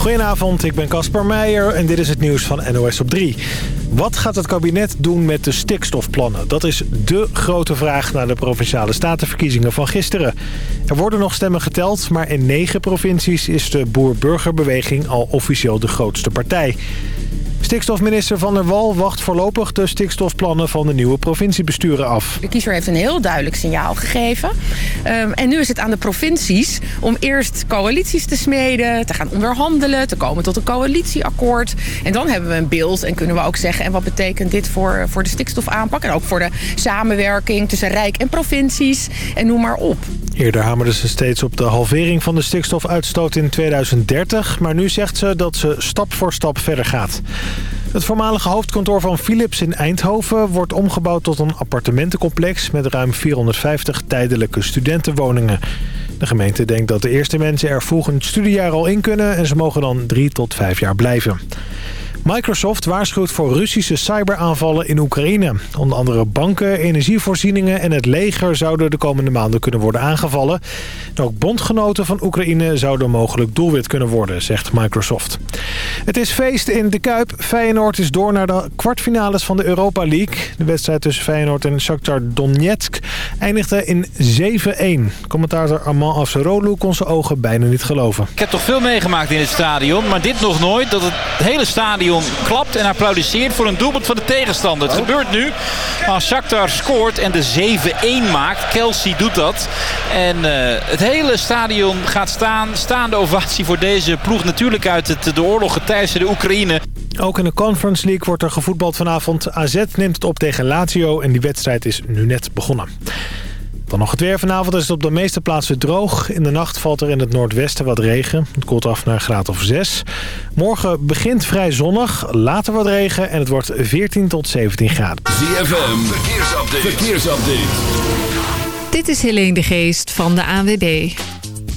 Goedenavond, ik ben Casper Meijer en dit is het nieuws van NOS op 3. Wat gaat het kabinet doen met de stikstofplannen? Dat is dé grote vraag na de Provinciale Statenverkiezingen van gisteren. Er worden nog stemmen geteld, maar in negen provincies is de boer-burgerbeweging al officieel de grootste partij. Stikstofminister Van der Wal wacht voorlopig de stikstofplannen van de nieuwe provinciebesturen af. De kiezer heeft een heel duidelijk signaal gegeven. Um, en nu is het aan de provincies om eerst coalities te smeden, te gaan onderhandelen, te komen tot een coalitieakkoord. En dan hebben we een beeld en kunnen we ook zeggen... en wat betekent dit voor, voor de stikstofaanpak en ook voor de samenwerking tussen Rijk en provincies en noem maar op. Eerder hamerden ze steeds op de halvering van de stikstofuitstoot in 2030... maar nu zegt ze dat ze stap voor stap verder gaat. Het voormalige hoofdkantoor van Philips in Eindhoven wordt omgebouwd tot een appartementencomplex met ruim 450 tijdelijke studentenwoningen. De gemeente denkt dat de eerste mensen er volgend studiejaar al in kunnen en ze mogen dan drie tot vijf jaar blijven. Microsoft waarschuwt voor Russische cyberaanvallen in Oekraïne. Onder andere banken, energievoorzieningen en het leger zouden de komende maanden kunnen worden aangevallen. ook bondgenoten van Oekraïne zouden mogelijk doelwit kunnen worden, zegt Microsoft. Het is feest in de Kuip. Feyenoord is door naar de kwartfinales van de Europa League. De wedstrijd tussen Feyenoord en Shakhtar Donetsk eindigde in 7-1. Commentator Armand Afserolu kon zijn ogen bijna niet geloven. Ik heb toch veel meegemaakt in het stadion, maar dit nog nooit. Dat het hele stadion klapt en applaudisseert voor een doelpunt van de tegenstander. Het gebeurt nu als Shakhtar scoort en de 7-1 maakt. Kelsey doet dat. En uh, het hele stadion gaat staan. Staande ovatie voor deze ploeg. Natuurlijk uit het, de oorlog de Oekraïne. Ook in de Conference League wordt er gevoetbald vanavond. AZ neemt het op tegen Lazio en die wedstrijd is nu net begonnen. Dan nog het weer. Vanavond is het op de meeste plaatsen droog. In de nacht valt er in het noordwesten wat regen. Het koelt af naar een graad of 6. Morgen begint vrij zonnig, later wat regen en het wordt 14 tot 17 graden. ZFM, verkeersupdate. verkeersupdate. Dit is Helene de Geest van de ANWB.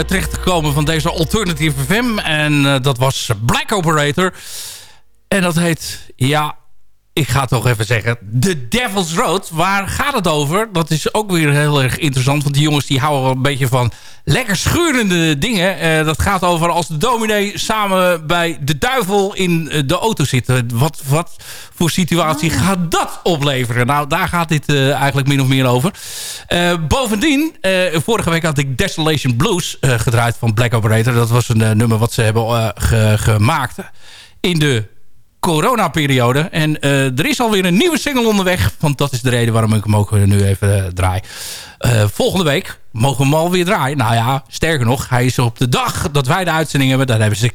Derde uur terechtgekomen van deze Alternative FM. En dat was Black Operator. En dat heet, ja, ik ga toch even zeggen, The Devil's Road. Waar gaat het over? Dat is ook weer heel erg interessant. Want die jongens die houden wel een beetje van lekker schurende dingen. Uh, dat gaat over als de dominee samen bij de duivel in de auto zit. Wat, wat voor situatie ah. gaat dat opleveren? Nou, daar gaat dit uh, eigenlijk min of meer over. Uh, bovendien, vorige week had ik Desolation Blues gedraaid van Black Operator. Dat was een nummer wat ze hebben ge gemaakt in de coronaperiode. En uh, er is alweer een nieuwe single onderweg. Want dat is de reden waarom ik hem ook nu even uh, draai. Volgende week mogen we hem alweer draaien. Nou ja, sterker nog, hij is op de dag dat wij de uitzending hebben. Daar hebben ze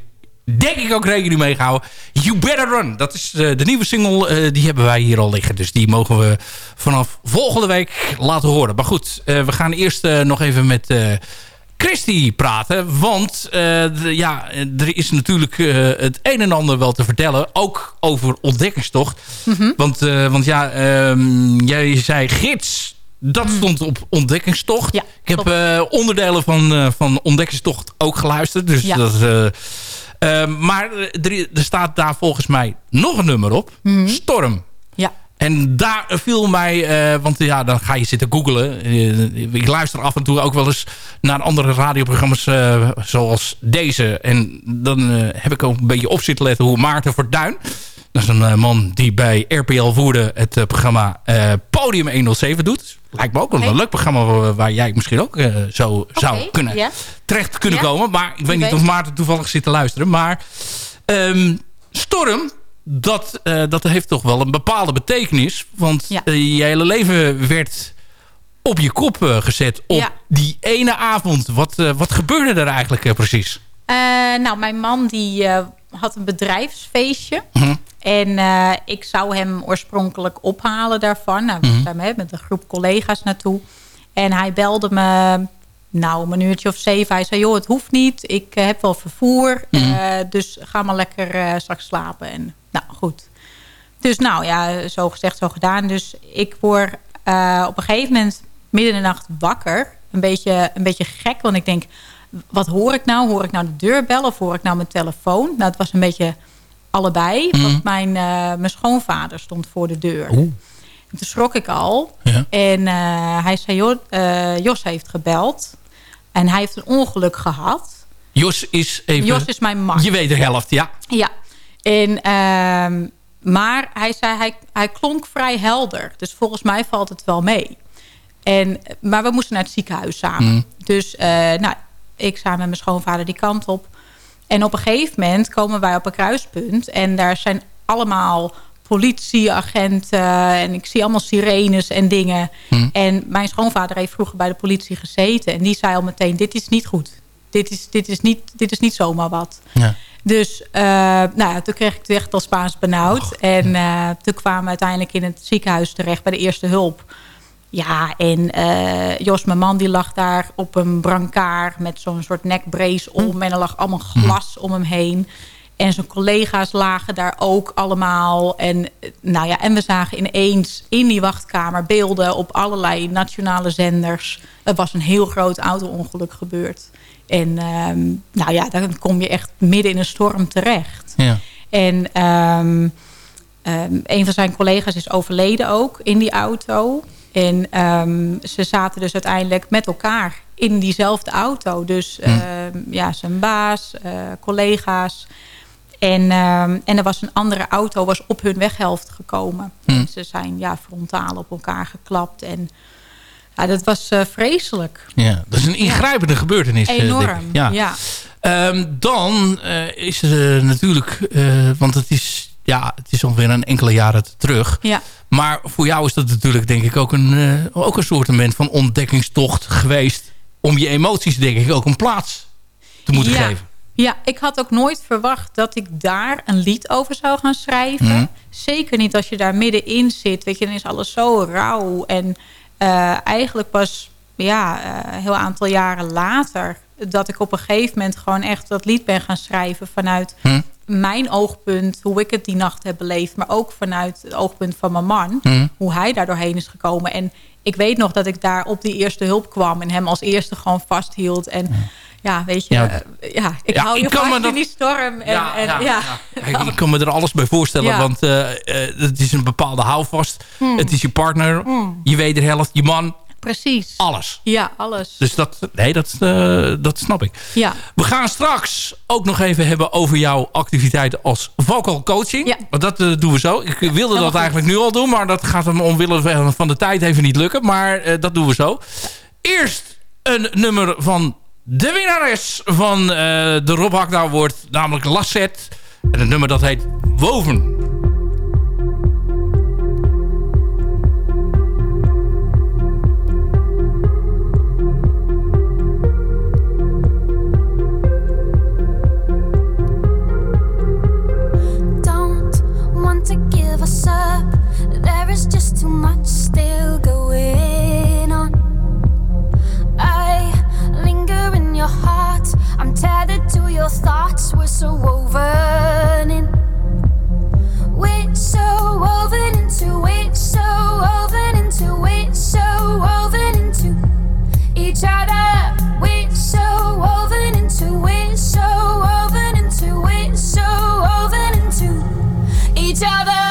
denk ik ook rekening mee gehouden. You Better Run. Dat is de nieuwe single. die hebben wij hier al liggen. Dus die mogen we vanaf volgende week laten horen. Maar goed, we gaan eerst nog even met Christy praten. Want uh, ja, er is natuurlijk uh, het een en ander wel te vertellen. Ook over ontdekkingstocht. Mm -hmm. want, uh, want ja, um, jij zei gids. Dat mhm. stond op ontdekkingstocht. Ja, Ik heb onderdelen van, van ontdekkingstocht ook geluisterd. Dus ja. dat maar er, er, staat daar volgens mij nog een nummer op. Mm -hmm. Storm. En daar viel mij, uh, want ja, dan ga je zitten googlen. Uh, ik luister af en toe ook wel eens naar andere radioprogramma's uh, zoals deze. En dan heb ik ook een beetje op zitten letten hoe Maarten Verduin... dat is een man die bij RPL Voerde het programma Podium 107 doet. Lijkt me ook wel een leuk programma waar jij misschien ook zo okay, zou kunnen yeah. terecht kunnen yeah. komen. Maar ik weet niet of Maarten toevallig zit te luisteren. Maar um, Storm dat, uh, dat heeft toch wel een bepaalde betekenis. Want ja. uh, je hele leven werd op je kop uh, gezet op ja. die ene avond. Wat, wat gebeurde er eigenlijk precies? nou, mijn man die had een bedrijfsfeestje. -huh. En ik zou hem oorspronkelijk ophalen daarvan. Nou, we -huh. zijn met een groep collega's naartoe. En hij belde me nou, om een uurtje of zeven. Hij zei, joh, het hoeft niet. Ik heb wel vervoer. dus ga maar lekker straks slapen. En nou, goed. Dus nou ja, zo gezegd, zo gedaan. Dus ik word uh, op een gegeven moment midden in de nacht wakker. Een beetje, een beetje gek, want ik denk... wat hoor ik nou? Hoor ik nou de deurbel of hoor ik nou mijn telefoon? Nou, het was een beetje allebei. Mm. Want mijn, uh, mijn schoonvader stond voor de deur. Oeh. En toen schrok ik al. Ja. En uh, hij zei, joh, Jos heeft gebeld. En hij heeft een ongeluk gehad. Jos is even... Jos is mijn man. Je weet de helft, ja. Ja, en, uh, maar hij zei, hij, hij klonk vrij helder. Dus volgens mij valt het wel mee. En, maar we moesten naar het ziekenhuis samen. Mm. Dus uh, nou, ik samen met mijn schoonvader die kant op. En op een gegeven moment komen wij op een kruispunt. En daar zijn allemaal politieagenten. En ik zie allemaal sirenes en dingen. Mm. En mijn schoonvader heeft vroeger bij de politie gezeten. En die zei al meteen, dit is niet goed. Dit is, dit is, niet, dit is niet zomaar wat. Ja. Dus uh, nou ja, toen kreeg ik het echt al Spaans benauwd. Och, en uh, toen kwamen we uiteindelijk in het ziekenhuis terecht bij de eerste hulp. Ja, en uh, Jos, mijn man, die lag daar op een brancard met zo'n soort nekbrace om. Hm. En er lag allemaal glas hm. om hem heen. En zijn collega's lagen daar ook allemaal. En, nou ja, en we zagen ineens in die wachtkamer beelden op allerlei nationale zenders. Er was een heel groot auto-ongeluk gebeurd. En um, nou ja, dan kom je echt midden in een storm terecht. Ja. En um, um, een van zijn collega's is overleden ook in die auto. En ze zaten dus uiteindelijk met elkaar in diezelfde auto. Dus ja, zijn baas, uh, collega's. En, en er was een andere auto was op hun weghelft gekomen. Hm. Ze zijn ja, frontaal op elkaar geklapt. En ja, dat was uh, vreselijk. Ja, dat is een ingrijpende ja. gebeurtenis. Eh, Enorm, ja. ja. Um, dan uh, is er natuurlijk, want het is, ja, het is ongeveer een enkele jaren terug. Ja. Maar voor jou is dat natuurlijk denk ik ook een, ook een soort van ontdekkingstocht geweest. Om je emoties denk ik ook een plaats te moeten ja. geven. Ja, ik had ook nooit verwacht dat ik daar een lied over zou gaan schrijven. Mm. Zeker niet als je daar middenin zit. Weet je, dan is alles zo rauw en uh, eigenlijk pas ja, een heel aantal jaren later... dat ik op een gegeven moment gewoon echt dat lied ben gaan schrijven... vanuit hm. mijn oogpunt, hoe ik het die nacht heb beleefd... maar ook vanuit het oogpunt van mijn man... Mhm. hoe hij daar doorheen is gekomen. En ik weet nog dat ik daar op die eerste hulp kwam... en hem als eerste gewoon vasthield. En ja, weet je, Ja. eh, ja, ik Ja, hou ik je vast dat- in die storm. En, ja, en, ja. Ik, kan me er alles bij voorstellen, want eh, eh, het is een bepaalde houvast. Hmm. Het is je partner, je wederhelft, je man, Precies. alles. Ja, alles. Dus dat, nee, dat, dat snap ik. Ja. We gaan straks ook nog even hebben over jouw activiteiten als vocal coaching. Ja. Want dat doen we zo. Ik wilde dat goed. eigenlijk nu al doen, maar dat gaat hem omwille van- de tijd even niet lukken. Maar dat doen we zo. Eerst een nummer van de winnares van eh, de Rob Hakda Award, namelijk Lasset. En het nummer dat heet Woven. don't want to give us up. There is just too much still going on. I your heart. I'm tethered to your thoughts. We're so woven in. We're so woven into it. So woven into it. So woven into each other. We're so woven into it. So woven into it. So woven into each other.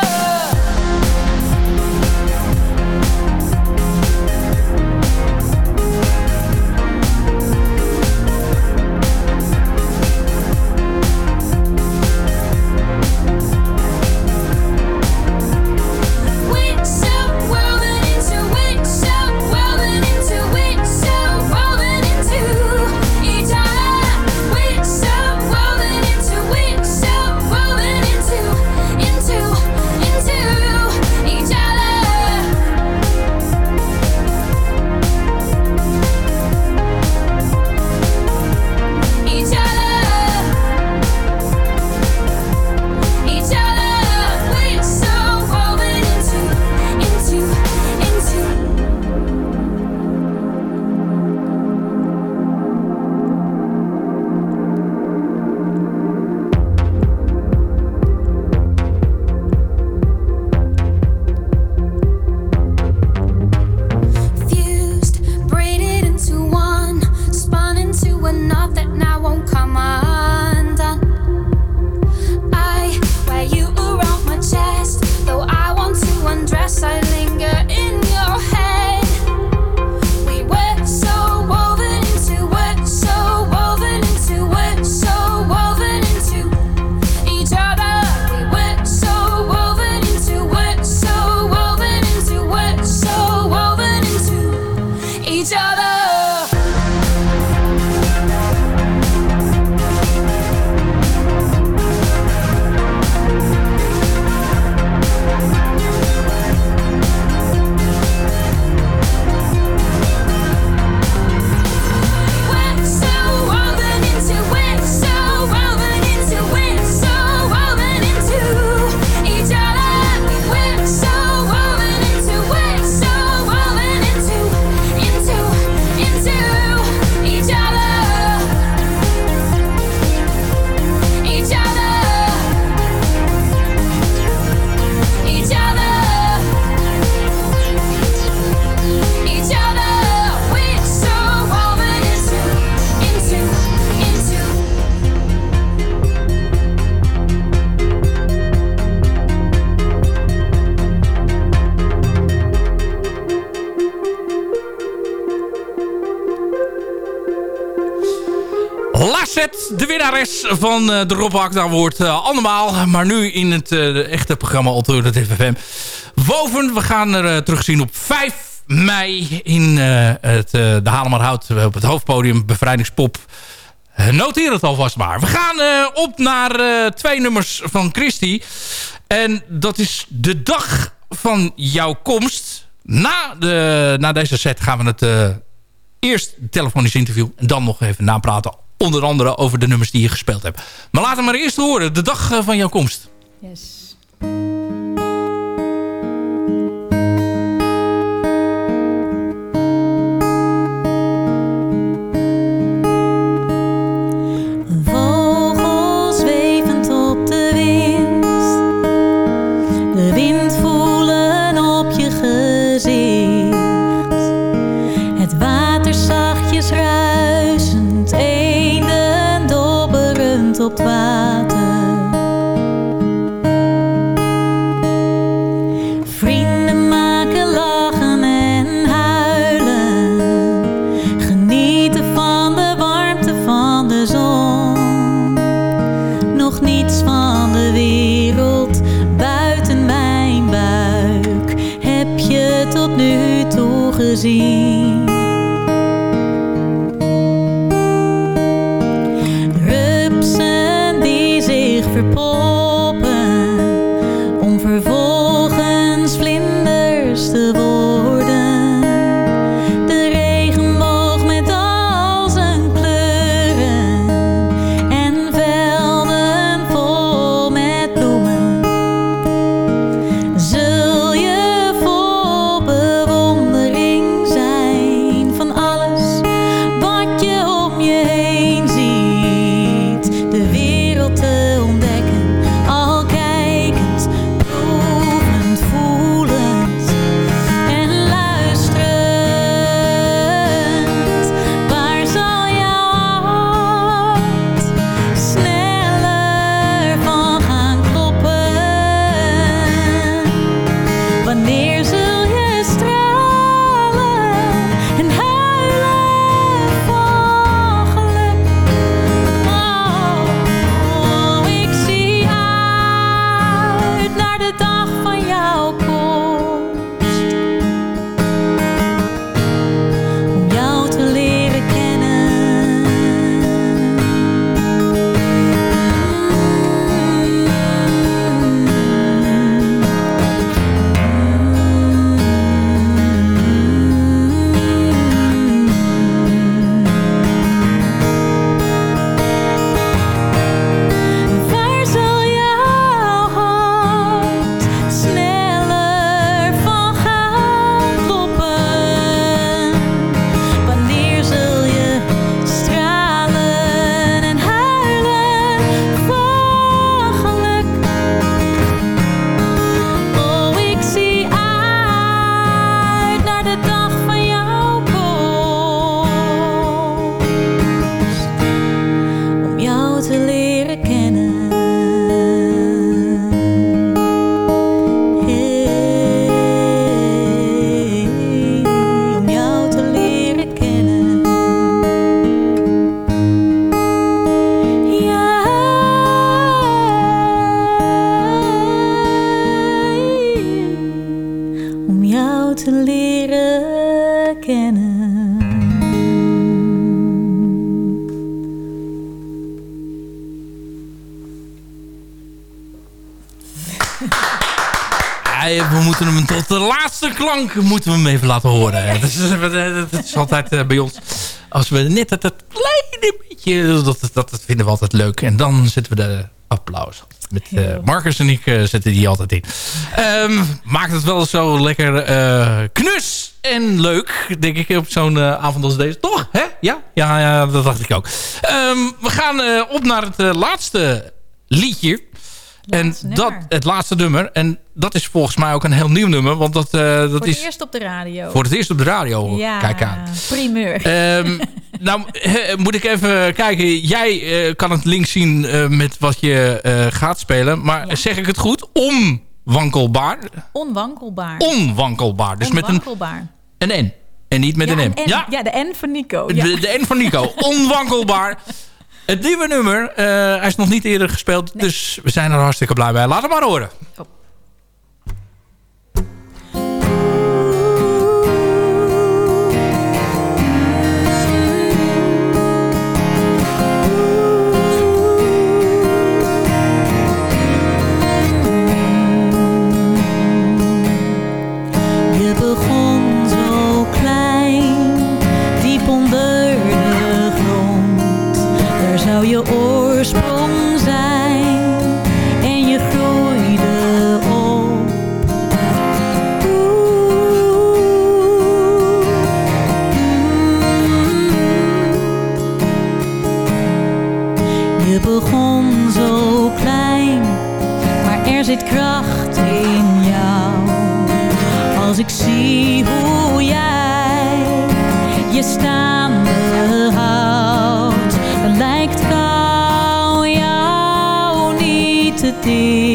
De winnares van eh, de Rob Hakda Award. eh, allemaal, maar nu in het eh, echte programma Alternative FM. Woven, we gaan er terugzien op 5 mei in het, de Halemerhout op het hoofdpodium Bevrijdingspop. Noteer het alvast maar. We gaan op naar twee nummers van Christy. En dat is de dag van jouw komst. Na, de, na deze set gaan we het eh, eerst telefonisch interview... en dan nog even napraten. Onder andere over de nummers die je gespeeld hebt. Maar laat hem maar eerst horen. De dag eh, van jouw komst. Yes. Klank moeten we hem even laten horen. Dat is, dat is altijd eh, bij ons. Als we net het, het kleine beetje... Dat, dat, dat vinden we altijd leuk. En dan zetten we de applaus. Met eh, Marcus en ik eh, zetten die altijd in. Ehm, maakt het wel zo lekker knus en leuk, denk ik, op zo'n avond als deze. Toch? Hè? Ja? Ja, ja dat dacht ik ook. Ehm, we gaan op naar het laatste liedje. En dat, het laatste nummer. En dat is volgens mij ook een heel nieuw nummer. Want dat, eh, dat Voor het is eerst op de radio. voor het eerst op de radio. ja, Kijk aan. primeur. Ehm, nou, moet ik even kijken. Jij eh, kan het link zien eh, met wat je gaat spelen. Maar Ja. zeg ik het goed? Onwankelbaar. Onwankelbaar. Onwankelbaar. Dus met een, een N. En niet met ja, een M. N. Ja, ja, de N van Nico. De N van Nico. Onwankelbaar. Het nieuwe nummer. eh, hij is nog niet eerder gespeeld. Dus we zijn er hartstikke blij bij. Laat hem maar horen. Je begon zo klein, diep onder. Daar zou je niet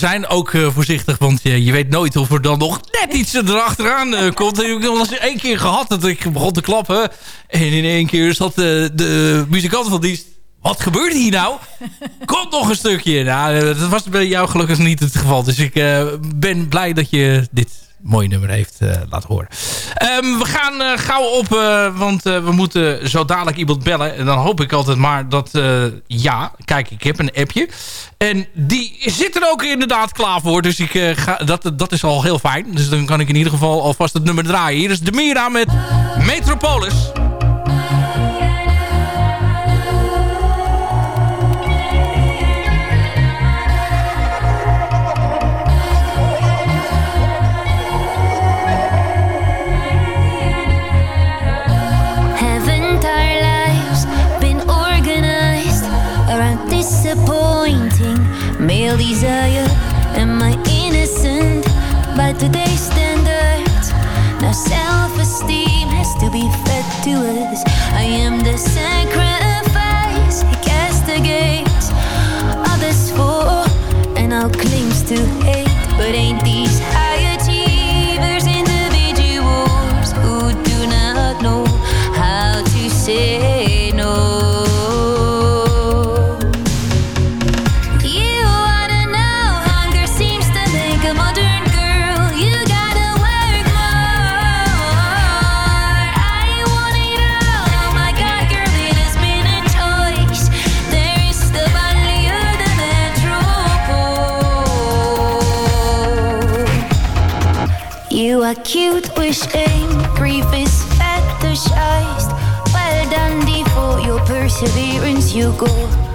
we zijn, ook eh, voorzichtig, want je, je weet nooit of er dan nog net iets erachteraan eh, komt. Ik heb eens één keer gehad dat ik begon te klappen. En in één keer zat de, de muzikant van dienst... Wat gebeurt hier nou? Komt nog een stukje. Nou, eh, dat was bij jou gelukkig niet het geval. Dus ik eh, ben blij dat je dit mooie nummer heeft eh, laten horen. Ehm, we gaan eh, gauw op, eh, want we moeten zo dadelijk iemand bellen. En dan hoop ik altijd maar dat... ja, kijk, ik heb een appje. En die zit er ook inderdaad klaar voor. Dus ik, ga, dat, dat is al heel fijn. Dus dan kan ik in ieder geval alvast het nummer draaien. Hier is de Mira met Metropolis. innocent. Metropole. wish wishing grief is fetishized. Well done, for your perseverance, you go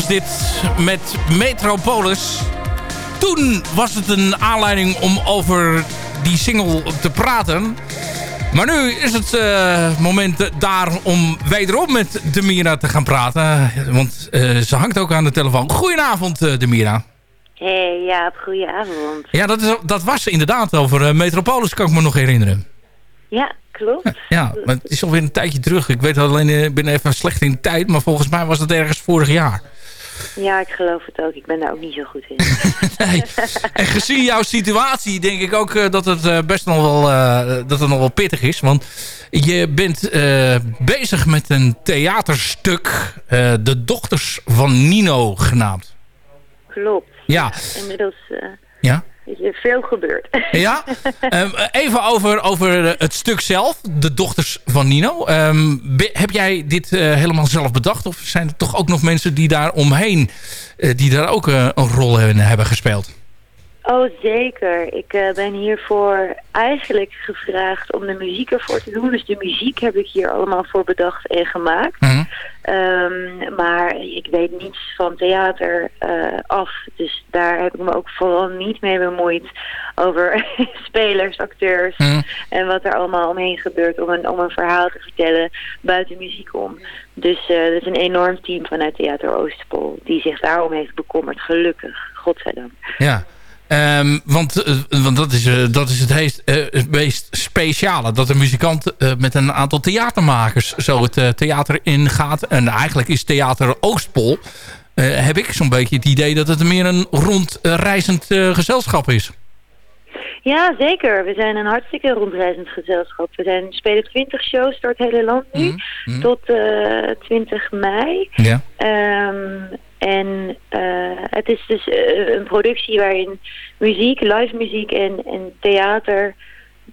was dit met Metropolis. Toen was het een aanleiding om over die single te praten. Maar nu is het eh, moment daar om wederom met De Mira te gaan praten. Want eh, ze hangt ook aan de telefoon. Goedenavond, eh, De Mira. Hey Jaap, goedenavond. Ja, dat, is, dat was inderdaad over Metropolis, kan ik me nog herinneren. Ja, klopt. Ja, maar het is alweer een tijdje terug. Ik weet alleen, ik ben even slecht in tijd, maar volgens mij was het ergens vorig jaar. Ja, ik geloof het ook. Ik ben daar ook niet zo goed in. Nee. En gezien jouw situatie denk ik ook eh, dat het eh, best nog wel, eh, dat het nog wel pittig is. Want je bent bezig met een theaterstuk, De Dochters van Nino genaamd. Klopt. Ja, Inmiddels ja. Veel gebeurd. Ja? Ehm, even over, over eh, het stuk zelf, De Dochters van Nino. Ehm, heb jij dit eh, helemaal zelf bedacht? Of zijn er toch ook nog mensen die daar omheen, eh, die daar ook een rol in hebben gespeeld? Oh, zeker. Ik eh, ben hiervoor eigenlijk gevraagd om de muziek ervoor te doen. Dus de muziek heb ik hier allemaal voor bedacht en gemaakt. Mhm. Ehm, maar ik weet niets van theater eh, af. Dus daar heb ik me ook vooral niet mee bemoeid over spelers, acteurs Mhm. en wat er allemaal omheen gebeurt om een, om een verhaal te vertellen buiten muziek om. Dus eh dat is een enorm team vanuit Theater Oostpol die zich daarom heeft bekommerd. Gelukkig, godzijdank. Ja. Ehm, want eh, want dat, is, eh, dat is het heest, eh, het meest speciale. Dat een muzikant met een aantal theatermakers zo het theater ingaat. En eigenlijk is Theater Oostpol... heb ik zo'n beetje het idee dat het meer een rondreizend gezelschap is. Ja, zeker. We zijn een hartstikke rondreizend gezelschap. We zijn, spelen 20 shows door het hele land nu. Mhm. Tot eh 20 mei. Ja. Ehm, en eh, het is dus eh, een productie waarin muziek, live muziek en, en theater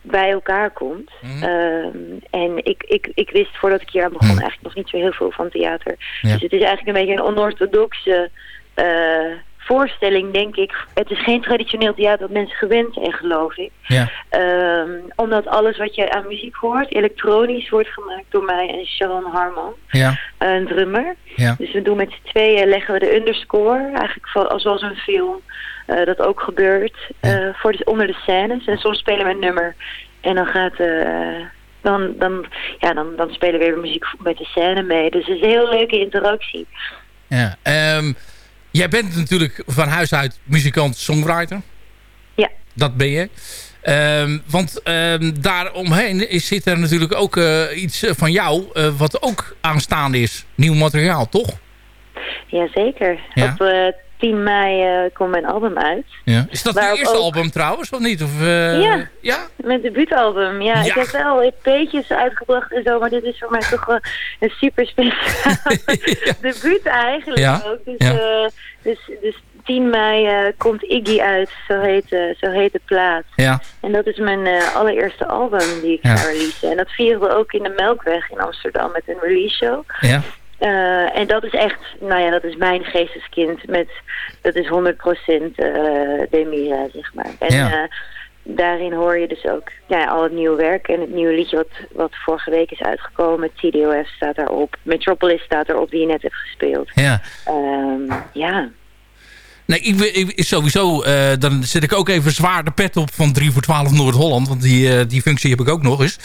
bij elkaar komt. Mhm. Ehm, en ik, ik, ik wist voordat ik hier aan begon Mhm. eigenlijk nog niet zo heel veel van theater. Ja. Dus het is eigenlijk een beetje een onorthodoxe eh, voorstelling, denk ik. Het is geen traditioneel theater dat mensen gewend zijn, geloof ik. Ja. Ehm, omdat alles wat je aan muziek hoort, elektronisch wordt gemaakt door mij en Sharon Harman, Ja. een drummer. Ja. Dus we doen met z'n tweeën, leggen we de underscore, eigenlijk zoals een film, eh, dat ook gebeurt, eh, voor de, onder de scènes. En soms spelen we een nummer en dan gaat... eh, dan, dan, ja, dan, dan spelen we weer muziek met de scène mee. Dus het is een heel leuke interactie. ja. Ehm, jij bent natuurlijk van huis uit muzikant, songwriter. Ja. Dat ben je. Ehm, want ehm, daaromheen is, zit er natuurlijk ook eh, iets eh, van jou... eh, wat ook aanstaande is. Nieuw materiaal, toch? Jazeker. Ja. Op 10 mei eh, komt mijn album uit. Ja. Is dat Waarop je eerste ook- album trouwens, of niet? Of, eh, Ja. ja? Mijn debuutalbum, ja. Ja. Ik heb wel EP'tjes uitgebracht en zo, maar dit is voor mij toch wel een super speciaal debuut eigenlijk Ja. ook. Dus, Ja. eh, dus, dus 10 mei komt Iggy uit, zo heet, zo heet de plaat. Ja. En dat is mijn eh, allereerste album die ik Ja. ga releasen. En dat vieren we ook in de Melkweg in Amsterdam met een release show. Ja. Eh, en dat is echt, nou ja, dat is mijn geesteskind met, dat is 100% eh Demira, zeg maar. En Ja. eh, daarin hoor je dus ook ja, al het nieuwe werk en het nieuwe liedje wat, wat vorige week is uitgekomen. TDOF staat daarop, Metropolis staat erop, die je net hebt gespeeld. ja. Ehm, ja. Nee, ik, ik, sowieso, eh, dan zet ik ook even zwaar de pet op van 3 voor 12 Noord-Holland. Want die, eh, die functie heb ik ook nog eens.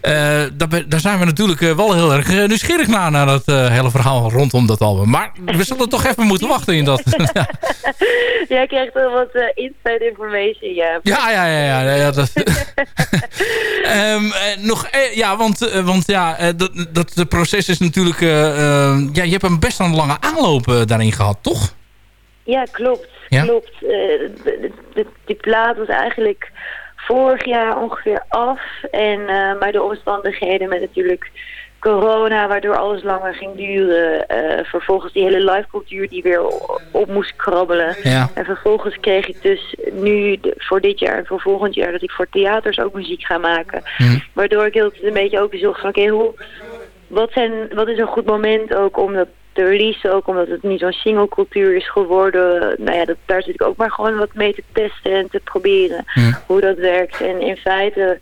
Eh, daar, daar zijn we natuurlijk wel heel erg nieuwsgierig naar, naar dat hele verhaal rondom dat album. Maar we zullen toch even moeten wachten in dat. ja, Jij krijgt wel wat inside information, ja. ja, ja. ja, ja, ja, dat. Ehm, eh, nog, ja, want, want ja, dat, dat de proces is natuurlijk... ja, je hebt een best een lange aanloop daarin gehad, toch? Ja, klopt. Ja? Klopt. Eh, de- de- die plaat was eigenlijk vorig jaar ongeveer af. En, eh, maar de omstandigheden met natuurlijk corona, waardoor alles langer ging duren. Eh, vervolgens die hele live cultuur die weer op moest krabbelen. Ja. En vervolgens kreeg ik dus nu de- voor dit jaar en voor volgend jaar dat ik voor theaters ook muziek ga maken. Hm. Waardoor ik heel een beetje ook zocht van oké, hoe wat, zijn, wat is een goed moment ook om dat te releasen, ook omdat het niet zo'n singlecultuur is geworden. Nou ja, dat, daar zit ik ook maar gewoon wat mee te testen en te proberen hoe dat werkt. En in feite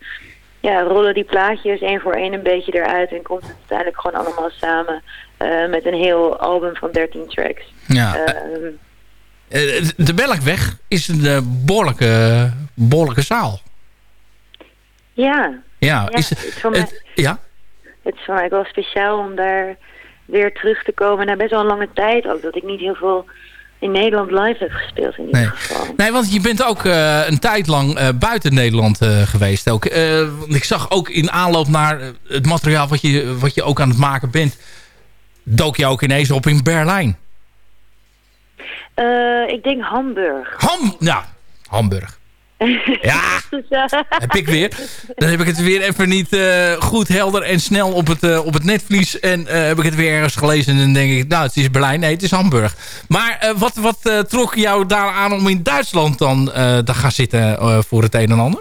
ja, rollen die plaatjes één voor één een beetje eruit en komt het uiteindelijk gewoon allemaal samen eh, met een heel album van 13 tracks. Ja. Ehm, Eh, de Melkweg is een eh, behoorlijke, behoorlijke zaal. ja, Ja, ja, is, het, mij, ja? het is voor mij wel speciaal om daar weer terug te komen na best wel een lange tijd ook. Dat ik niet heel veel in Nederland live heb gespeeld in ieder Nee. geval. Nee, want je bent ook eh, een tijd lang eh, buiten Nederland eh, geweest. Ook. Ik zag ook in aanloop naar het materiaal wat je, wat je ook aan het maken bent... dook je ook ineens op in Berlijn. Ik denk Hamburg. Ham, ja, Hamburg. Ja, heb ik weer. Dan heb ik het weer even niet eh, goed helder en snel op het, eh, op het netvlies. En eh, heb ik het weer ergens gelezen en dan denk ik... nou, het is Berlijn. Nee, het is Hamburg. Maar wat, wat trok jou daar aan om in Duitsland dan te gaan zitten voor het een en ander?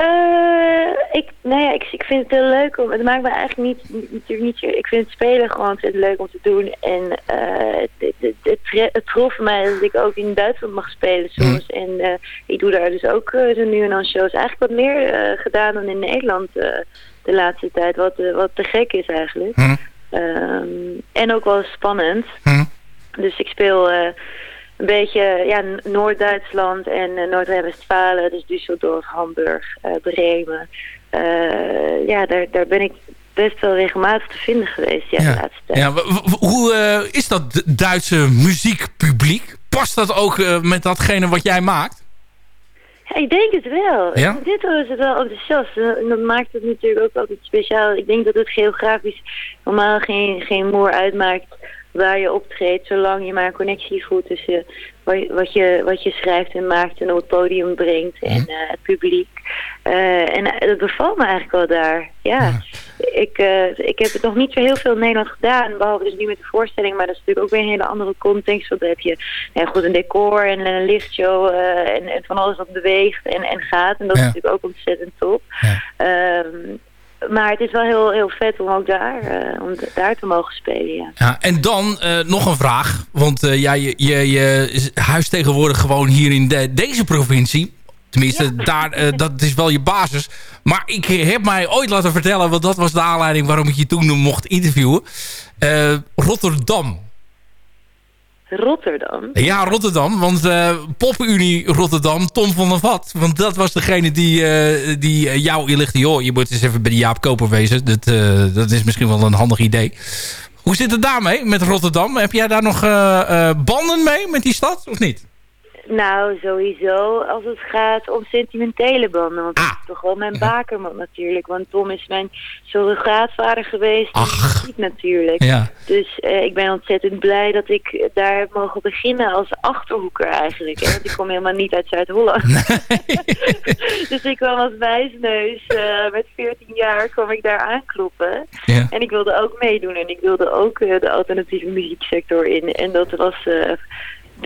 Eh, ik, nou ja, ik, ik vind het heel leuk om. Het maakt me eigenlijk niet, natuurlijk niet. Ik vind het spelen gewoon ontzettend leuk om te doen. En eh, het, het, het, trof mij dat ik ook in Duitsland mag spelen soms. En eh, ik doe daar dus ook zo nu en dan shows. Eigenlijk wat meer gedaan dan in Nederland de laatste tijd. Wat, wat te gek is eigenlijk. Hm. Ehm, en ook wel spannend. Hm. Dus ik speel een beetje ja, Noord-Duitsland en uh, Noord-Rijn-Westfalen. Dus Düsseldorf, Hamburg, eh, Bremen. Eh, ja, daar, daar ben ik best wel regelmatig te vinden geweest ja, de laatste tijd. Ja, hoe eh, is dat Duitse muziekpubliek? Past dat ook eh, met datgene wat jij maakt? Ja, ik denk het wel. Ja? Dit is het wel enthousiast. En dat maakt het natuurlijk ook altijd speciaal. Ik denk dat het geografisch normaal geen, geen moer uitmaakt waar je optreedt, zolang je maar een connectie voelt tussen wat je, wat je, schrijft en maakt en op het podium brengt en eh, het publiek. Eh, en eh, dat bevalt me eigenlijk wel daar. Ja. Ik, ik heb het nog niet zo heel veel in Nederland gedaan, behalve dus nu met de voorstelling, maar dat is natuurlijk ook weer een hele andere context. Want dan heb je ja, goed een decor en een lichtshow en, en van alles wat beweegt en, en gaat. En dat Ja. is natuurlijk ook ontzettend top. Ehm, maar het is wel heel, heel vet om ook daar, eh, om daar te mogen spelen, ja. Ja, en dan eh, nog een vraag. Want eh, ja, je, je, je huist tegenwoordig gewoon hier in de, deze provincie. Tenminste, daar, dat is wel je basis. Maar ik heb mij ooit laten vertellen... want dat was de aanleiding waarom ik je toen mocht interviewen. Rotterdam. Rotterdam. Ja, Rotterdam. Want eh Poppenunie Rotterdam, Tom van der Vat. Want dat was degene die, eh, die eh, jou inlichtte. Joh, je moet eens even bij de Jaap Koper wezen. Dat, dat is misschien wel een handig idee. Hoe zit het daarmee met Rotterdam? Heb jij daar nog banden mee met die stad of niet? Nou, sowieso als het gaat om sentimentele banden. Want dat Ah. is toch wel mijn bakermat natuurlijk. Want Tom is mijn surrogaatvader geweest. in de muziek natuurlijk. Ja. Dus eh, ik ben ontzettend blij dat ik daar heb mogen beginnen als achterhoeker eigenlijk. Hè? Want ik kom helemaal niet uit Zuid-Holland. dus ik kwam als wijsneus. eh, met 14 jaar kwam ik daar aankloppen. Ja. En ik wilde ook meedoen. En ik wilde ook eh, de alternatieve muzieksector in. En dat was...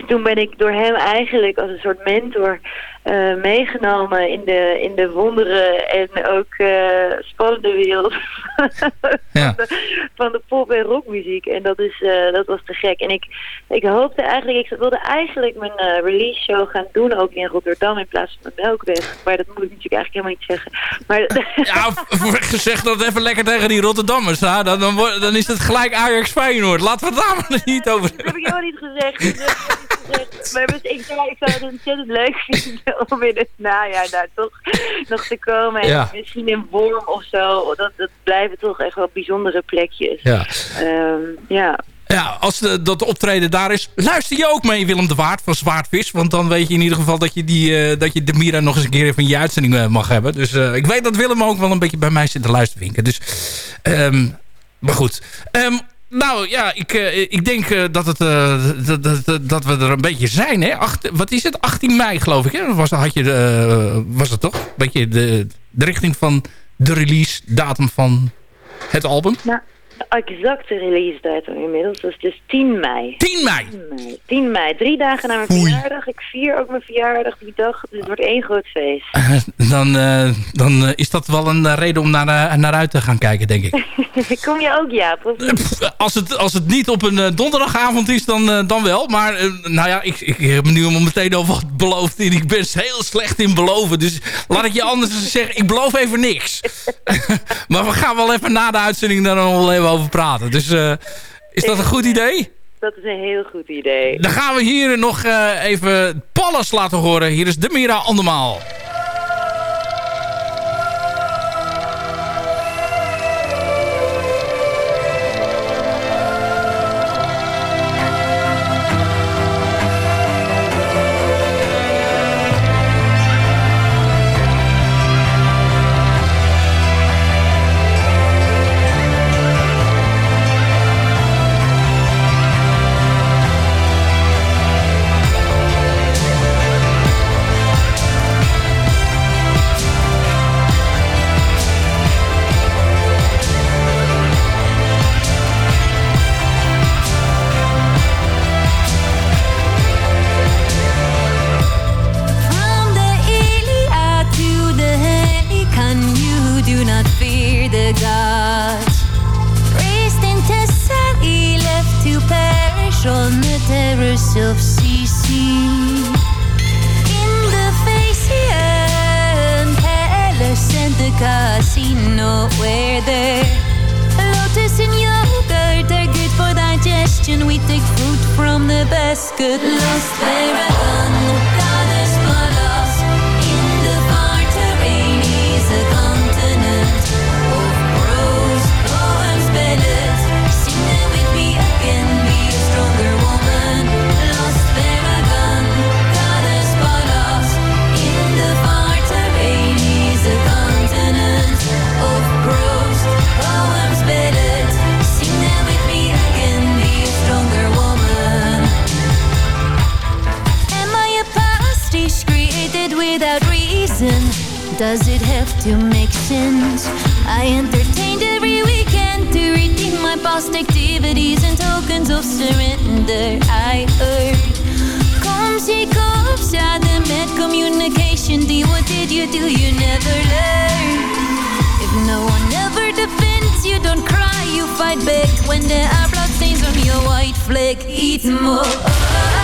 toen ben ik door hem eigenlijk als een soort mentor eh, meegenomen in de, in de wonderen en ook eh, spannende wereld Ja. van, de, van de pop- en rockmuziek. En dat, is, eh, dat was te gek. En ik, ik hoopte eigenlijk, ik wilde eigenlijk mijn release show gaan doen ook in Rotterdam in plaats van de Melkweg. Maar dat moet ik natuurlijk eigenlijk helemaal niet zeggen. Maar Ja, voor gezegd dat even lekker tegen die Rotterdammers. Nou, dan, dan, is het gelijk Ajax Feyenoord. Laten we het daar maar niet over Dat heb ik helemaal niet gezegd. Dat heb ik helemaal niet gezegd. Maar ik, zou, ik zou het ontzettend leuk vinden om in het najaar daar toch nog te komen. En Ja. misschien in Worm of zo. Dat, dat blijven toch echt wel bijzondere plekjes. Ja. Ehm, ja. Ja, als de, dat optreden daar is, luister je ook mee Willem de Waard van Zwaardvis. Want dan weet je in ieder geval dat je, die, eh, dat je de Mira nog eens een keer even in je uitzending eh, mag hebben. Dus eh, ik weet dat Willem ook wel een beetje bij mij zit te luisterwinken. Dus, ehm, maar goed. Ehm, nou ja, ik, eh, ik denk eh, dat, het, eh, dat, dat, dat- we er een beetje zijn. Hè? Wat is het? 18 mei geloof ik. Hè? Was, had je, de, was het toch? Een beetje de, de richting van de release datum van het album? Nou, de exacte release datum inmiddels was dus 10 mei. 10 mei? 10 mei. 10 mei. Drie dagen na mijn verjaardag. Ik vier ook mijn verjaardag die dag. Dus het wordt één groot feest. dan, eh, dan eh, is dat wel een eh, reden om naar, eh, naar uit te gaan kijken, denk ik. Kom je ook, Jaap? Of Als het, als het niet op een eh, donderdagavond is, dan, eh, dan wel. Maar eh, nou ja, ik, ik heb nu al meteen al wat beloofd. En ik ben heel slecht in beloven. Dus laat ik je anders zeggen. Ik beloof even niks. maar we gaan wel even na de uitzending daar nog wel even over praten. Dus eh, is dat een goed idee? Dat is een heel goed idee. Dan gaan we hier nog eh, even Pallas laten horen. Hier is Demira andermaal. Does it have to make sense? I entertained every weekend to redeem my past activities and tokens of surrender. I. Comme si, comme ça, the mad communication. D, what did you do? You never learn. If no one ever defends you, don't cry, you fight back. When there are bloodstains on your white flag, eat more.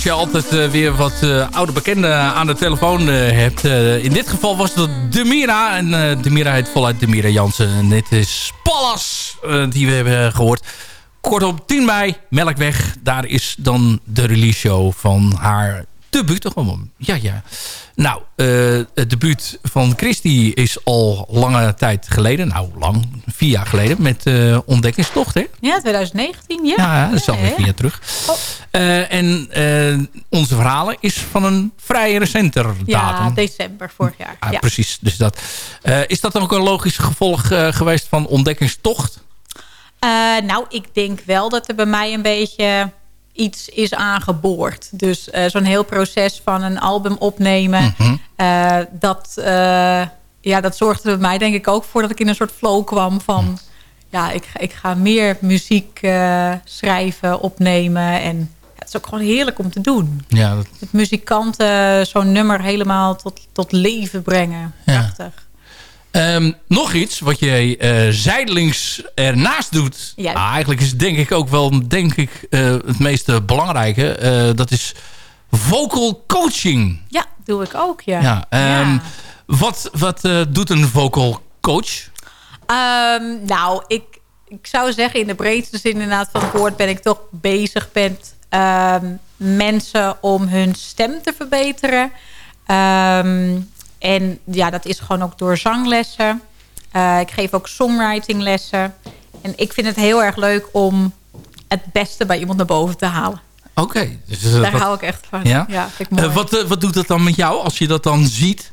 Als je altijd eh, weer wat eh, oude bekenden aan de telefoon eh, hebt. In dit geval was dat Demira. En Demira heet voluit Demira Jansen. En dit is Pallas die we hebben gehoord. Kortom, 10 mei, Melkweg. Daar is dan de release show van haar debuut. Toch gewoon? Ja, ja. Nou, eh, het debuut van Christy is al lange tijd geleden. Nou, lang. Vier jaar geleden. Met eh, Ontdekkingstocht, hè? Ja, 2019, ja. Ja, dat is alweer Ja, ja. vier jaar terug. Eh, en onze verhalen is van een vrij recenter datum. Ja, december vorig jaar. Ah, ja. Precies, dus dat. Is dat ook een logisch gevolg geweest van Ontdekkingstocht? Nou, ik denk wel dat er bij mij een beetje iets is aangeboord. Dus eh, zo'n heel proces van een album opnemen... Mhm. eh, dat, eh, ja, dat zorgde bij mij denk ik ook voor dat ik in een soort flow kwam van... ja, ik, ga- ik ga meer muziek schrijven, opnemen. En ja, het is ook gewoon heerlijk om te doen. Ja, dat, muzikanten zo'n nummer helemaal tot, tot leven brengen. Ja. Prachtig. Ehm, nog iets wat je eh, zijdelings ernaast doet. Ja. Ah, eigenlijk is denk ik ook wel denk ik, eh, het meest belangrijke. Eh, dat is vocal coaching. Ja, doe ik ook, ja. Ja, ehm, Ja. Wat, wat doet een vocal coach? Ehm, nou, ik, ik zou zeggen in de breedste zin inderdaad van het woord... ben ik toch bezig met mensen om hun stem te verbeteren. Ehm, en ja, dat is gewoon ook door zanglessen. Eh, ik geef ook songwritinglessen. En ik vind het heel erg leuk om het beste bij iemand naar boven te halen. Oké. dus, eh, Daar wat- hou ik echt van. Ja? vind ik mooi. Eh, wat, wat doet dat dan met jou als je dat dan ziet?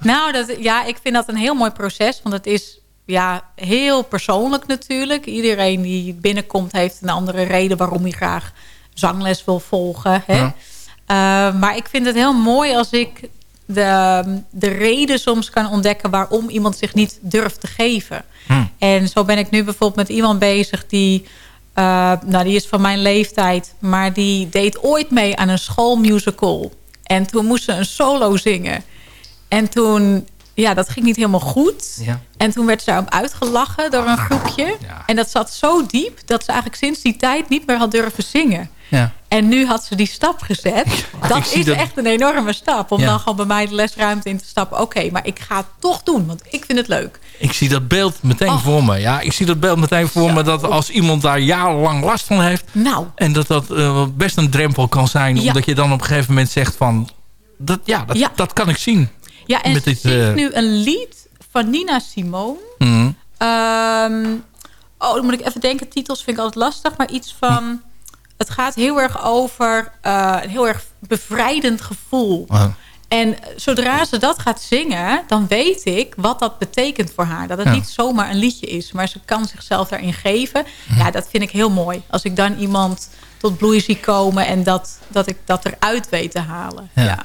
Nou, dat, ja, ik vind dat een heel mooi proces. Want het is ja, heel persoonlijk natuurlijk. Iedereen die binnenkomt heeft een andere reden... waarom hij graag zangles wil volgen. Hè? Ja. Maar ik vind het heel mooi als ik de, de reden soms kan ontdekken... waarom iemand zich niet durft te geven. En zo ben ik nu bijvoorbeeld met iemand bezig die... eh, nou, die is van mijn leeftijd. Maar die deed ooit mee aan een schoolmusical. En toen moest ze een solo zingen. En toen, ja, dat ging niet helemaal goed. Ja. En toen werd ze daarop uitgelachen door een groepje. En dat zat zo diep dat ze eigenlijk sinds die tijd niet meer had durven zingen. Ja. En nu had ze die stap gezet. Ik Dat is dat- echt een enorme stap. Om Ja. dan gewoon bij mij de lesruimte in te stappen. Oké, maar ik ga het toch doen, want ik vind het leuk. Ik zie dat beeld meteen Oh. voor me. Ja, ik zie dat beeld meteen voor me dat als iemand daar jarenlang last van heeft... Nou, en dat dat eh, best een drempel kan zijn... Ja. omdat je dan op een gegeven moment zegt van... dat, ja, dat, dat kan ik zien. ja, en Met ze dit, eh, nu een lied van Nina Simone. Mhm. Ehm, oh, dan moet ik even denken. Titels vind ik altijd lastig. Maar iets van... Het gaat heel erg over eh, een heel erg bevrijdend gevoel. Ah. En zodra ze dat gaat zingen, dan weet ik wat dat betekent voor haar. Dat het Ja. niet zomaar een liedje is, maar ze kan zichzelf daarin geven. Ja, dat vind ik heel mooi. Als ik dan iemand tot bloei zie komen en dat, dat ik dat eruit weet te halen. Ja. Ja.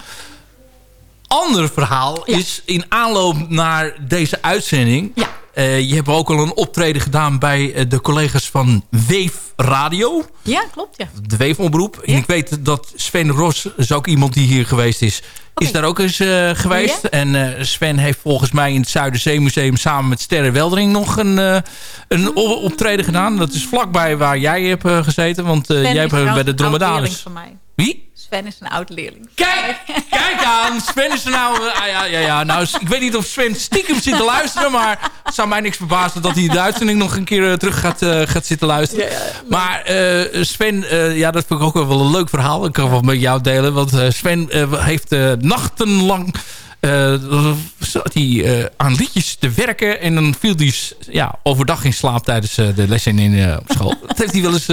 Ander verhaal Ja. is in aanloop naar deze uitzending... Ja. Eh, je hebt ook al een optreden gedaan bij eh, de collega's van Weef Radio. Ja, klopt, ja. de Weefomroep. En Ja. ik weet dat Sven Ros is ook iemand die hier geweest is. Oké. Is daar ook eens eh, geweest. Ja. En Sven heeft volgens mij in het Zuiderzeemuseum samen met Sterre Weldering nog een, een optreden gedaan. Dat is vlakbij waar jij hebt gezeten. Want jij hebt bij de Dromedaris. van mij. Wie? Sven is een oud-leerling. Kijk, kijk aan. Sven is er nou... eh, ah, ja, ja, ja. Nou, ik weet niet of Sven stiekem zit te luisteren. Maar het zou mij niks verbazen dat hij de uitzending nog een keer eh, terug gaat, eh, gaat zitten luisteren. maar eh, Sven, eh, ja, dat vind ik ook wel een leuk verhaal. Ik kan wel met jou delen. Want eh, Sven heeft eh, nachtenlang... eh, zat hij eh, aan liedjes te werken. En dan viel hij ja, overdag in slaap tijdens eh, de lessen in, op school. dat heeft hij wel eens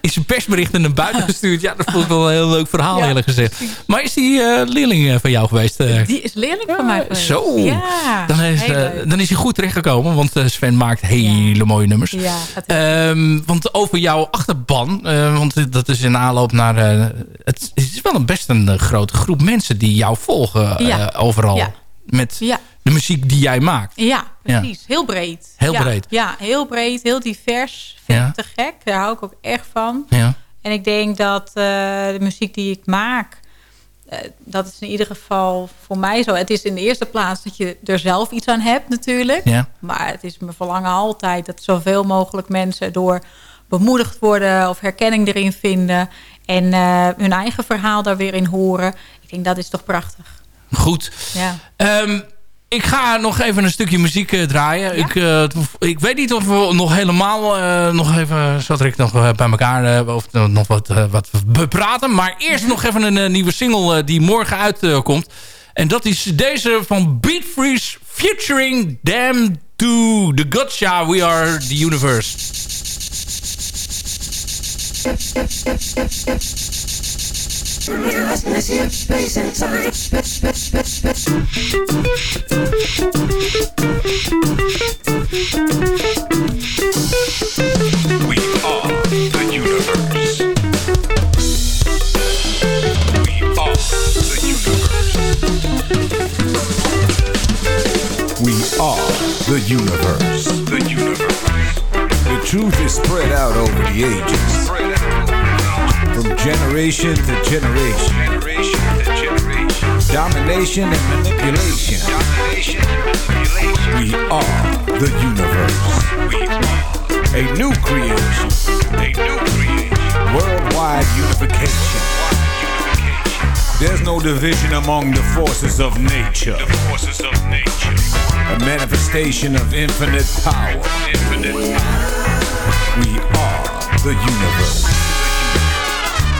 in zijn persberichten naar buiten gestuurd. Ja, dat vond ik wel een heel leuk verhaal Ja, eerlijk gezegd. Maar is die leerling van jou geweest? Die is leerling van mij geweest. Zo, Ja, dan, is, dan is hij goed terechtgekomen. Want Sven maakt hele mooie nummers. Ja, Ehm, want over jouw achterban, want dat is in aanloop naar... het is wel een best een grote groep mensen die jou volgen eh, Ja. Ja. Met ja. de muziek die jij maakt. Ja, precies. Heel breed. Heel Ja, breed. Ja, heel breed. Heel divers. Vind Ja. ik te gek. Daar hou ik ook echt van. Ja. En ik denk dat eh, de muziek die ik maak... eh, dat is in ieder geval voor mij zo. Het is in de eerste plaats dat je er zelf iets aan hebt natuurlijk. Ja. Maar het is mijn verlangen altijd... dat zoveel mogelijk mensen door bemoedigd worden... of herkenning erin vinden... en eh, hun eigen verhaal daar weer in horen. Ik denk dat is toch prachtig. Goed. Ja. Ehm, ik ga nog even een stukje muziek eh, draaien. Ja? Ik, eh, ik weet niet of we nog helemaal... eh, nog even, zat ik nog bij elkaar... of nog wat, wat bepraten. Maar eerst nog even een nieuwe single die morgen uitkomt. en dat is deze van Beat Freeze featuring Damn to the Gotcha. We are the universe. Spread out over the ages. From generation to generation. Domination and manipulation. We are the universe. A new creation. A new creation. Worldwide unification. There's no division among the forces of nature. A manifestation of infinite power. We are the universe.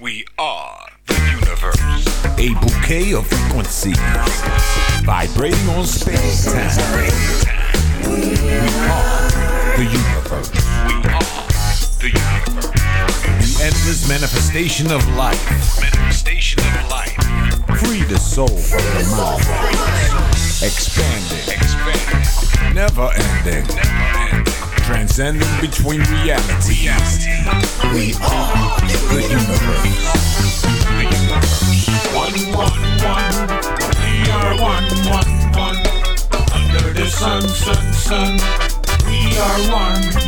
We are the universe. A bouquet of frequencies. Vibrating on space time. We are the universe. We are the universe. The endless manifestation of life. Manifestation of life. Free the soul from the mind. Expanding. Expanding. Never ending. Never ending. Transcending between realities. We are the universe. The universe. One, one, one. We are one, one, one. Under the sun, sun, sun. We are. One,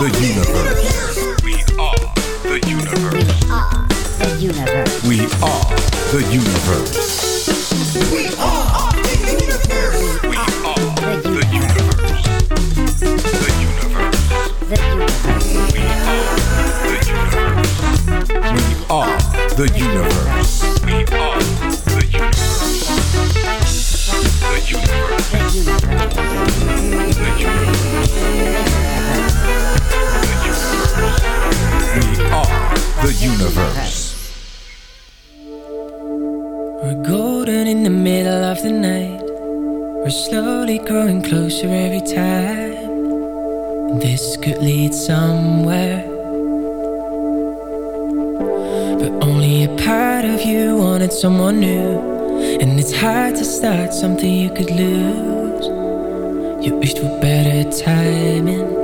are the universe. We are the universe. We are the universe. We are the universe. We are the universe. The universe. We are the universe. We are the universe. Universe. We're golden in the middle of the night. We're slowly growing closer every time. This could lead somewhere. But only a part of you wanted someone new. And it's hard to start something you could lose. You wished for better timing.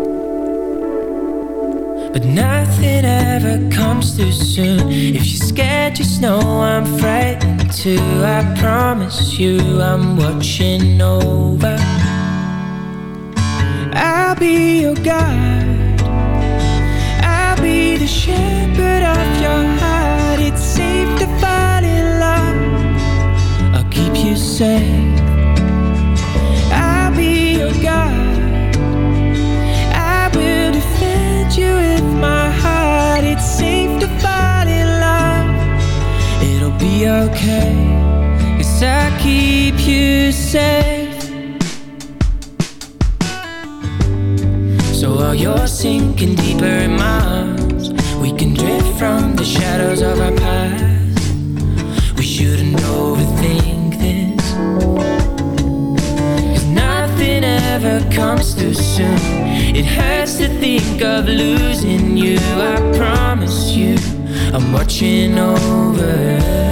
But nothing ever comes too soon. If you're scared, just know I'm frightened too. I promise you, I'm watching over. I'll be your guide. I'll be the shepherd of your heart. It's safe to fall in love. I'll keep you safe. Okay. Cause I keep you safe. So while you're sinking deeper in my arms, we can drift from the shadows of our past. We shouldn't overthink this. Cause nothing ever comes too soon. It hurts to think of losing you. I promise you, I'm watching over.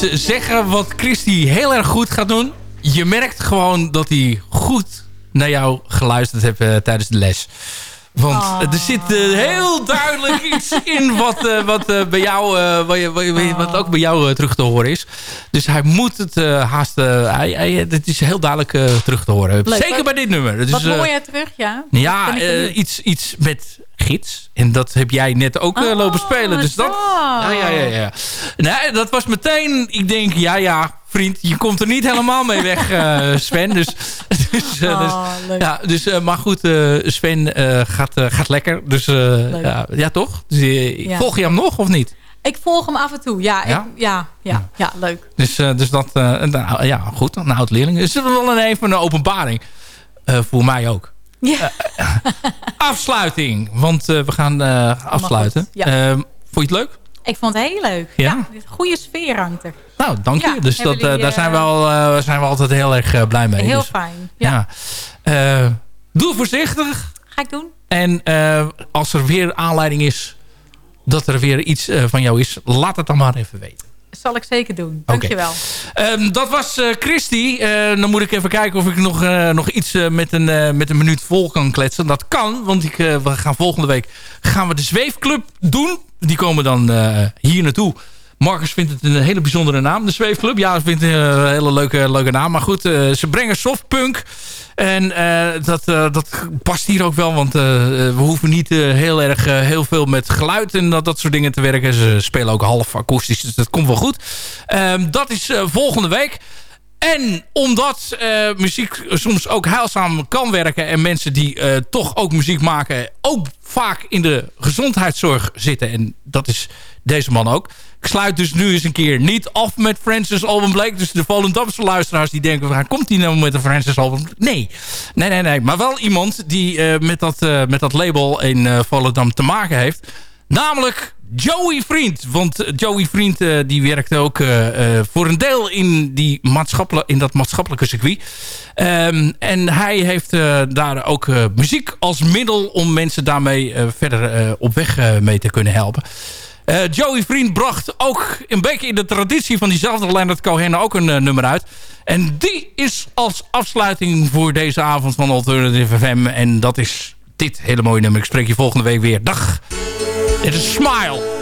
Iets zeggen wat Christy heel erg goed gaat doen. Je merkt gewoon dat hij goed naar jou geluisterd heeft eh, tijdens de les. Want er zit eh, heel duidelijk iets in wat, eh, wat, bij jou, wat, je- wat, je- ook bij jou terug te horen is. Dus hij moet het haast... hij, hij, het is heel duidelijk terug te horen. Leuk, Zeker wat- bij dit nummer. Dus, Wat hoor jij terug, ja? ja, iets, iets met gids. En dat heb jij net ook eh, lopen spelen. Dus dat, ja, ja, ja, ja. Nee, dat was meteen... Ik denk, ja, ja, vriend, je komt er niet helemaal mee weg, eh, Sven. Dus, dus, eh, Oh, dus, ja, dus maar goed, Sven gaat, gaat lekker. Dus ja, ja, toch? Dus, Ja. Volg je hem nog of niet? Ik volg hem af en toe. Ja, Ja? Ik, ja, ja, ja, leuk. Dus, dus dat, nou, ja, goed, een oud leerling. Is het wel een, even een openbaring. Voor mij ook. Ja. Afsluiting, want eh, we gaan eh, afsluiten. ja. Eh, vond je het leuk? Ik vond het heel leuk. Ja? goede sfeer hangt er. Nou, dank je. Ja, dus dat, eh, jullie, daar zijn we, eh, al, eh, zijn we altijd heel erg eh, blij mee. Heel Dus, fijn. ja. Eh, doe voorzichtig. Ga ik doen. En eh, als er weer aanleiding is dat er weer iets eh, van jou is, laat het dan maar even weten. Zal ik zeker doen. Dankjewel. Ehm, dat was eh Christy. Eh, dan moet ik even kijken of ik nog, eh, nog iets met, een, met een minuut vol kan kletsen. Dat kan, want ik, we gaan volgende week gaan we de Zweefclub doen. Die komen dan hier naartoe. Marcus vindt het een hele bijzondere naam, de Zweefclub. Ja, ik vind het een hele leuke, leuke naam. Maar goed, eh, ze brengen softpunk. En eh, dat, eh, dat past hier ook wel, want eh, we hoeven niet eh, heel erg eh, heel veel met geluid en dat, dat soort dingen te werken. Ze spelen ook half akoestisch, dus dat komt wel goed. Ehm, dat is eh, volgende week. En omdat eh, muziek soms ook heilzaam kan werken... en mensen die eh, toch ook muziek maken... ook vaak in de gezondheidszorg zitten. En dat is deze man ook. Ik sluit dus nu eens een keer niet af met Francis Alban Blake. Dus de Volendamse luisteraars die denken... waar komt hij nou met een Francis Alban Nee, nee, nee. nee. Maar wel iemand die eh, met, dat, eh, met dat label in eh Volendam te maken heeft. Namelijk Joey Vriend. Want Joey Vriend eh, die werkt ook voor een deel in, die maatschappelijke, in dat maatschappelijke circuit. Ehm, en hij heeft daar ook muziek als middel om mensen daarmee verder op weg mee te kunnen helpen. Eh, Joey Vriend bracht ook een beetje in de traditie van diezelfde Leonard Cohen ook een eh, nummer uit. En die is als afsluiting voor deze avond van Alternative FM. En dat is dit hele mooie nummer. Ik spreek je volgende week weer. Dag! Dit is Smile.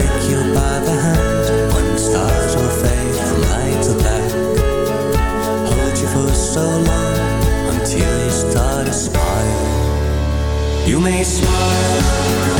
Take you by the hand when the stars will fade from light to black. Hold you for so long until you start to smile. You may smile,